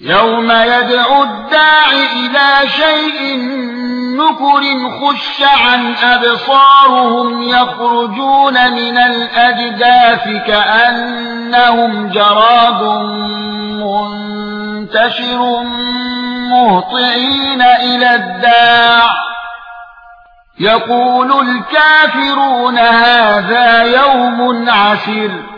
يَوْمَ يَدْعُو الدَّاعِ إِلَى شَيْءٍ نُكُرٍ خُشَّ عَنْ أَبْصَارُهُمْ يَخْرُجُونَ مِنَ الْأَجْدَاثِ كَأَنَّهُمْ جَرَادٌ مُنْتَشِرٌ مُهْطِعِينَ إِلَى الدَّاعِ يَقُولُ الْكَافِرُونَ هَذَا يَوْمٌ عَسِرٌ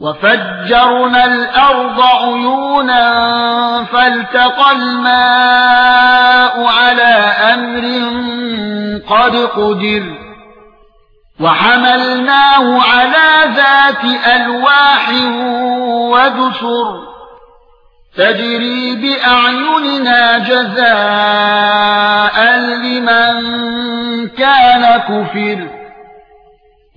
وفجرنا الأرض عيونا فالتقى الماء على أمر قد قدر وحملناه على ذات ألواح ودسر تجري بأعيننا جزاء لمن كان كفر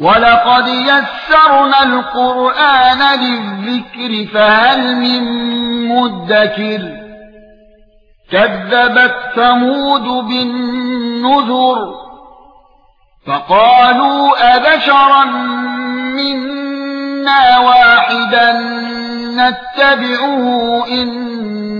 ولقد يسرنا القرآن للذكر فهل من مدكر كذبت ثمود بالنذر فقالوا أبشرا منا واحدا نتبعه